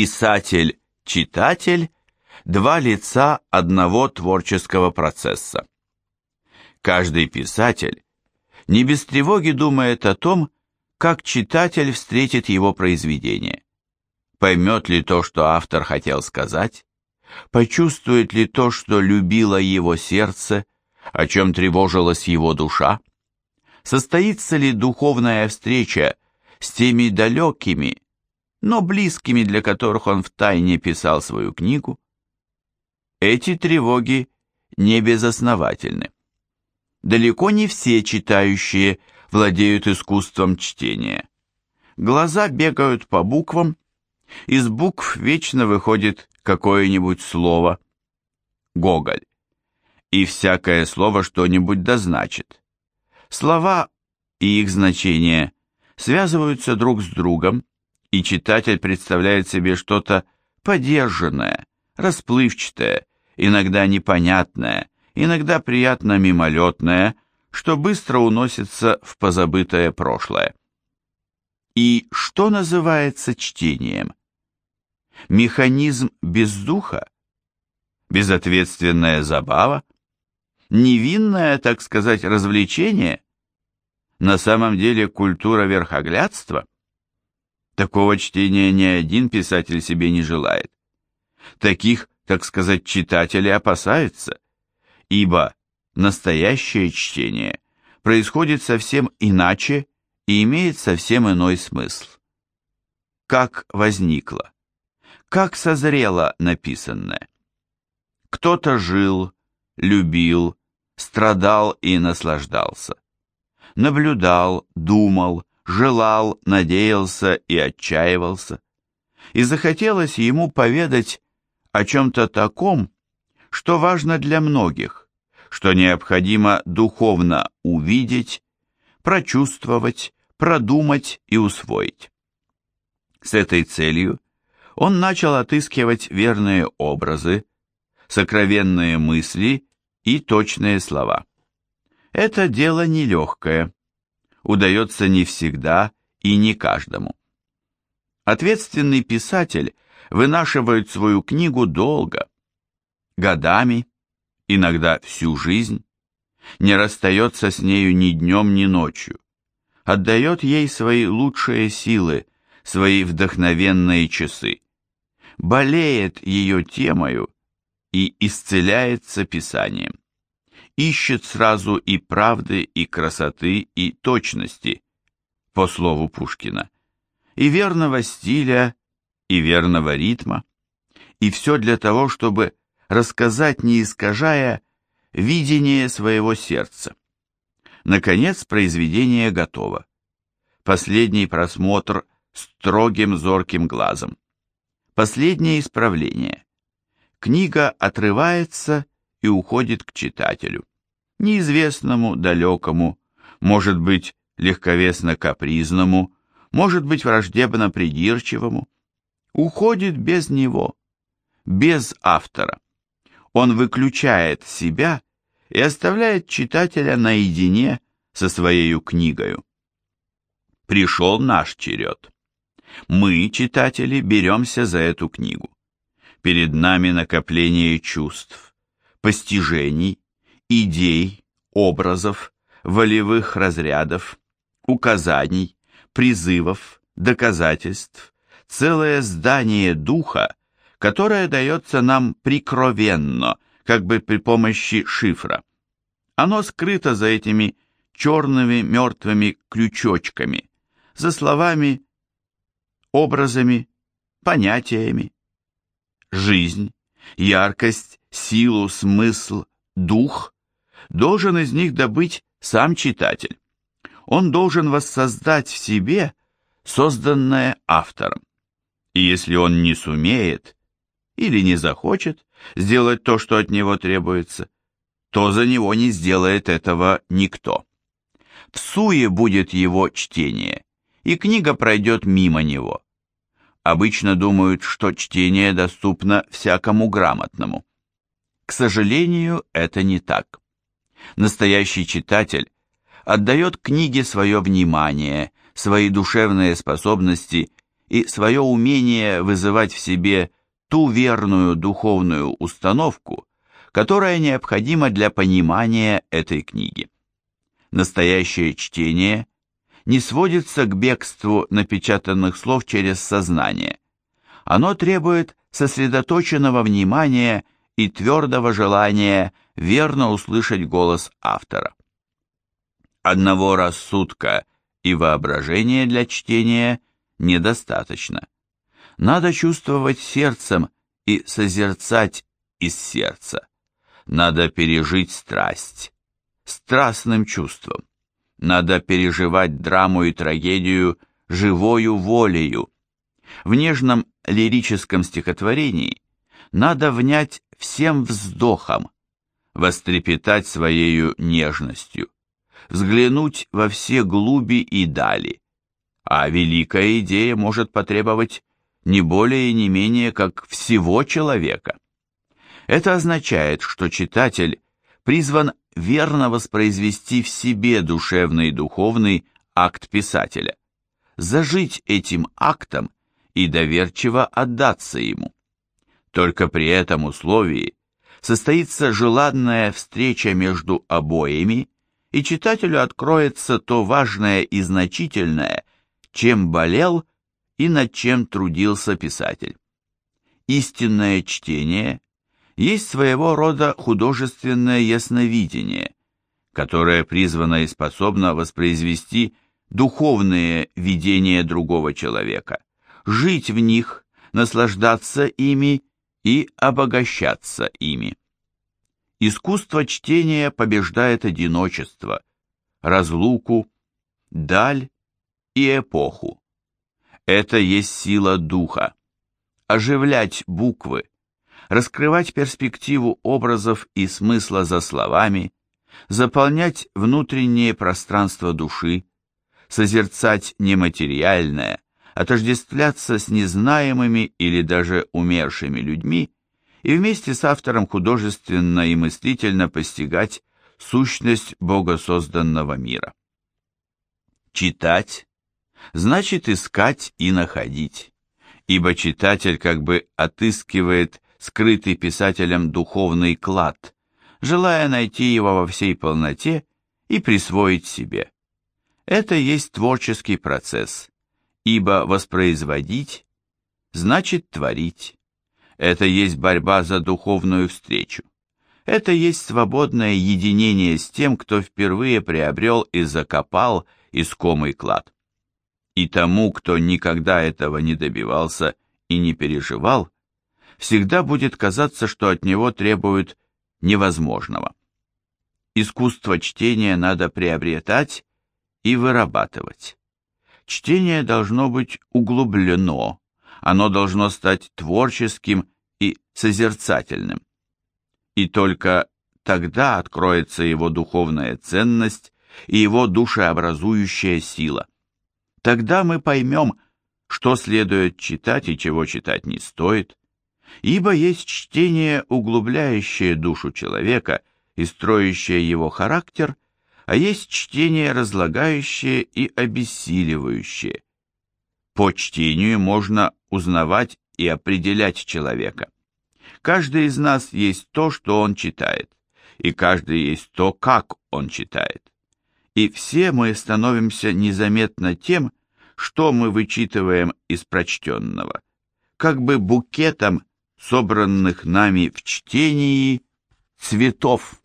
Писатель-читатель – два лица одного творческого процесса. Каждый писатель не без тревоги думает о том, как читатель встретит его произведение. Поймет ли то, что автор хотел сказать? Почувствует ли то, что любило его сердце, о чем тревожилась его душа? Состоится ли духовная встреча с теми далекими, но близкими, для которых он втайне писал свою книгу? Эти тревоги не безосновательны. Далеко не все читающие владеют искусством чтения. Глаза бегают по буквам, из букв вечно выходит какое-нибудь слово. Гоголь. И всякое слово что-нибудь дозначит. Слова и их значение связываются друг с другом, и читатель представляет себе что-то подержанное, расплывчатое, иногда непонятное, иногда приятно мимолетное, что быстро уносится в позабытое прошлое. И что называется чтением? Механизм без духа? Безответственная забава? Невинное, так сказать, развлечение? На самом деле культура верхоглядства? Такого чтения ни один писатель себе не желает. Таких, так сказать, читатели опасаются, ибо настоящее чтение происходит совсем иначе и имеет совсем иной смысл. Как возникло? Как созрело написанное? Кто-то жил, любил, страдал и наслаждался. Наблюдал, думал, желал, надеялся и отчаивался. И захотелось ему поведать о чем-то таком, что важно для многих, что необходимо духовно увидеть, прочувствовать, продумать и усвоить. С этой целью он начал отыскивать верные образы, сокровенные мысли и точные слова. Это дело нелегкое, удается не всегда и не каждому. Ответственный писатель вынашивает свою книгу долго, годами, иногда всю жизнь, не расстается с нею ни днем, ни ночью, отдает ей свои лучшие силы, свои вдохновенные часы, болеет ее темою и исцеляется писанием ищет сразу и правды, и красоты, и точности, по слову Пушкина, и верного стиля, и верного ритма, и все для того, чтобы рассказать, не искажая, видение своего сердца. Наконец, произведение готово. Последний просмотр строгим зорким глазом. Последнее исправление. Книга отрывается и уходит к читателю неизвестному, далекому, может быть, легковесно-капризному, может быть, враждебно-придирчивому, уходит без него, без автора. Он выключает себя и оставляет читателя наедине со своей книгою. Пришел наш черед. Мы, читатели, беремся за эту книгу. Перед нами накопление чувств, постижений, идей, образов, волевых разрядов, указаний, призывов, доказательств, целое здание духа, которое дается нам прикровенно, как бы при помощи шифра. Оно скрыто за этими черными мертвыми крючочками, за словами, образами, понятиями. Жизнь, яркость, силу, смысл, дух должен из них добыть сам читатель. Он должен воссоздать в себе созданное автором. И если он не сумеет или не захочет сделать то, что от него требуется, то за него не сделает этого никто. В суе будет его чтение, и книга пройдет мимо него. Обычно думают, что чтение доступно всякому грамотному. К сожалению, это не так. Настоящий читатель отдает книге свое внимание, свои душевные способности и свое умение вызывать в себе ту верную духовную установку, которая необходима для понимания этой книги. Настоящее чтение не сводится к бегству напечатанных слов через сознание. Оно требует сосредоточенного внимания и твердого желания верно услышать голос автора. Одного рассудка и воображения для чтения недостаточно. Надо чувствовать сердцем и созерцать из сердца. Надо пережить страсть, страстным чувством. Надо переживать драму и трагедию живою волею. В нежном лирическом стихотворении надо внять всем вздохом, вострепетать своею нежностью, взглянуть во все глуби и дали. А великая идея может потребовать не более и не менее, как всего человека. Это означает, что читатель призван верно воспроизвести в себе душевный и духовный акт писателя, зажить этим актом и доверчиво отдаться ему. Только при этом условии состоится желанная встреча между обоими, и читателю откроется то важное и значительное, чем болел и над чем трудился писатель. Истинное чтение есть своего рода художественное ясновидение, которое призвано и способно воспроизвести духовные видения другого человека, жить в них, наслаждаться ими и обогащаться ими. Искусство чтения побеждает одиночество, разлуку, даль и эпоху. Это есть сила духа. Оживлять буквы, раскрывать перспективу образов и смысла за словами, заполнять внутреннее пространство души, созерцать нематериальное, отождествляться с незнаемыми или даже умершими людьми и вместе с автором художественно и мыслительно постигать сущность богосозданного мира. Читать значит искать и находить, ибо читатель как бы отыскивает скрытый писателем духовный клад, желая найти его во всей полноте и присвоить себе. Это есть творческий процесс, ибо воспроизводить значит творить. Это есть борьба за духовную встречу. Это есть свободное единение с тем, кто впервые приобрел и закопал искомый клад. И тому, кто никогда этого не добивался и не переживал, всегда будет казаться, что от него требуют невозможного. Искусство чтения надо приобретать и вырабатывать. Чтение должно быть углублено, оно должно стать творческим и созерцательным. И только тогда откроется его духовная ценность и его душеобразующая сила – Тогда мы поймем, что следует читать и чего читать не стоит, ибо есть чтение, углубляющее душу человека и строящее его характер, а есть чтение, разлагающее и обессиливающее. По чтению можно узнавать и определять человека. Каждый из нас есть то, что он читает, и каждый есть то, как он читает и все мы становимся незаметно тем, что мы вычитываем из прочтенного, как бы букетом собранных нами в чтении цветов.